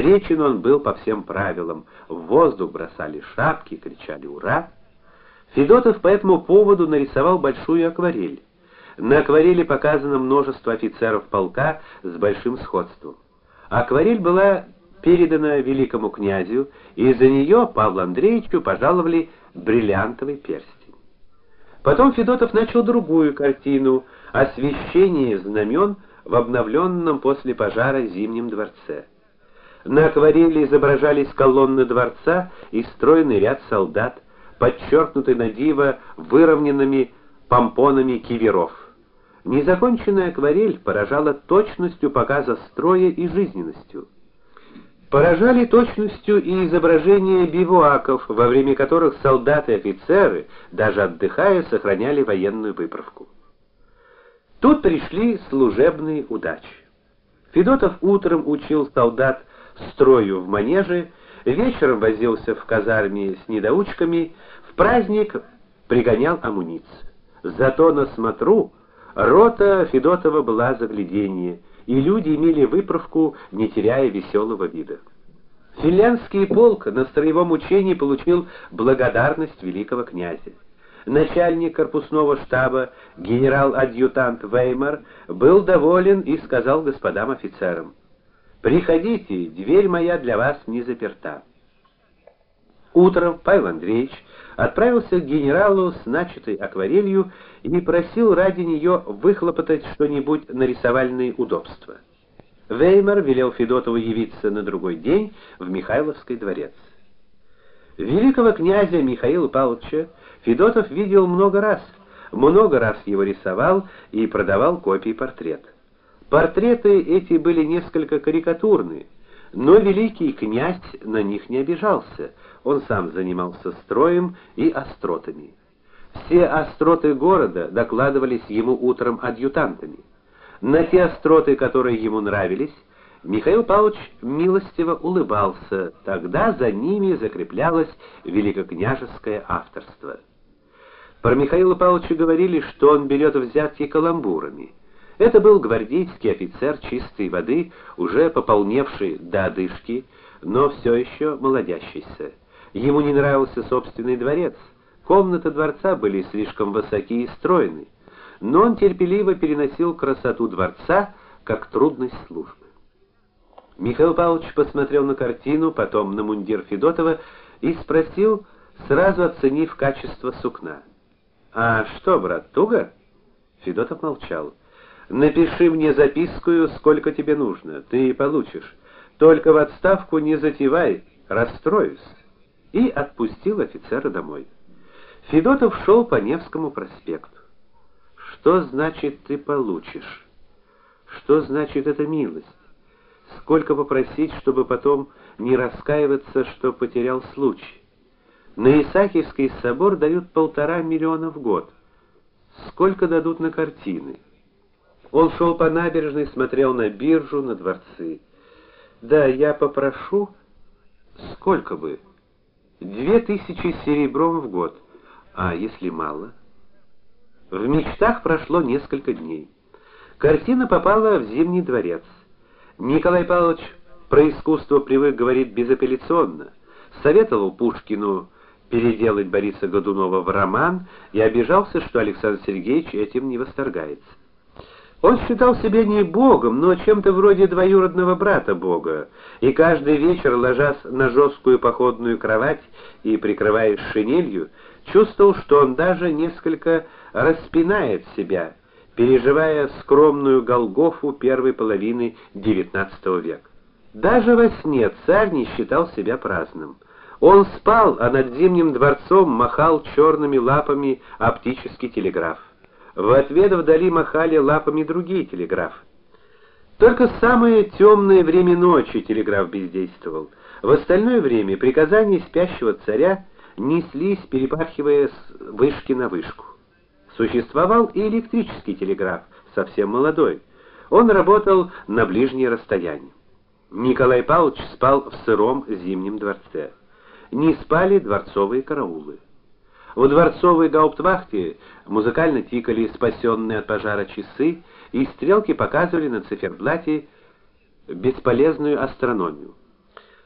Встречен он был по всем правилам. В воздух бросали шапки, кричали ура. Федотов по этому поводу нарисовал большую акварель. На акварели показано множество офицеров полка с большим сходством. Акварель была передана великому князю, и за нее Павлу Андреевичу пожаловали бриллиантовый перстень. Потом Федотов начал другую картину освещение знамен в обновленном после пожара Зимнем дворце. На акварели изображались колонны дворца и стройный ряд солдат, подчеркнутый на диво выровненными помпонами киверов. Незаконченная акварель поражала точностью показа строя и жизненностью. Поражали точностью и изображения бивуаков, во время которых солдаты и офицеры, даже отдыхая, сохраняли военную выправку. Тут пришли служебные удачи. Федотов утром учил солдат строю в манеже, вечером возился в казарме с недоучками, в праздник пригонял амуницию. Зато на смотру рота Федотова была загляденье, и люди имели выправку, не теряя веселого вида. Финляндский полк на строевом учении получил благодарность великого князя. Начальник корпусного штаба, генерал-адъютант Веймар, был доволен и сказал господам офицерам: "Приходите, дверь моя для вас не заперта". Утром Павел Андреевич отправился к генералу с начатой акварелью и просил ради нее выхлопотать что-нибудь на рисовальные удобства. Веймар велел Федотову явиться на другой день в Михайловский дворец. Великого князя Михаила Павловича Федотов видел много раз, много раз его рисовал и продавал копии портрета. Портреты эти были несколько карикатурные, но великий князь на них не обижался. Он сам занимался строем и остротами. Все остроты города докладывались ему утром адъютантами. На те остроты, которые ему нравились, Михаил Павлович милостиво улыбался. Тогда за ними закреплялось великокняжеское авторство. Про Михаила Павловича говорили, что он берет взятки каламбурами. Это был гвардейский офицер чистой воды, уже пополневший до одышки, но все еще молодящийся. Ему не нравился собственный дворец. Комнаты дворца были слишком высокие и стройные, но он терпеливо переносил красоту дворца как трудность службы. Михаил Павлович посмотрел на картину, потом на мундир Федотова и спросил, сразу оценив качество сукна: "А что, брат, туго?" Федотов молчал. Напиши мне записку, сколько тебе нужно, ты получишь. Только в отставку не затевай, расстроюсь. И отпустил офицера домой. Федотов шел по Невскому проспекту. Что значит ты получишь? Что значит эта милость? Сколько попросить, чтобы потом не раскаиваться, что потерял случай? На Исаакиевский собор дают полтора миллиона в год. Сколько дадут на картины? Он шел по набережной, смотрел на биржу, на дворцы. Да, я попрошу сколько бы? Две тысячи серебром в год. А если мало? В мечтах прошло несколько дней. Картина попала в Зимний дворец. Николай Павлович про искусство привык говорить безапелляционно. Советовал Пушкину переделать Бориса Годунова в роман и обижался, что Александр Сергеевич этим не восторгается. Он считал себя не богом, но чем-то вроде двоюродного брата бога, и каждый вечер, ложась на жесткую походную кровать и прикрываясь шинелью, чувствовал, что он даже несколько распинает себя, переживая скромную Голгофу первой половины XIX века. Даже во сне царь не считал себя праздным. Он спал, а над Зимним дворцом махал черными лапами оптический телеграф. В ответ вдали махали лапами другие телеграфы. Только в самое темное время ночи телеграф бездействовал. В остальное время приказания спящего царя неслись, перепархивая с вышки на вышку. Существовал и электрический телеграф, совсем молодой. Он работал на ближнее расстояние. Николай Павлович спал в сыром зимнем дворце. Не спали дворцовые караулы. В дворцовой гауптвахте музыкально тикали спасенные от пожара часы, и стрелки показывали на циферблате бесполезную астрономию.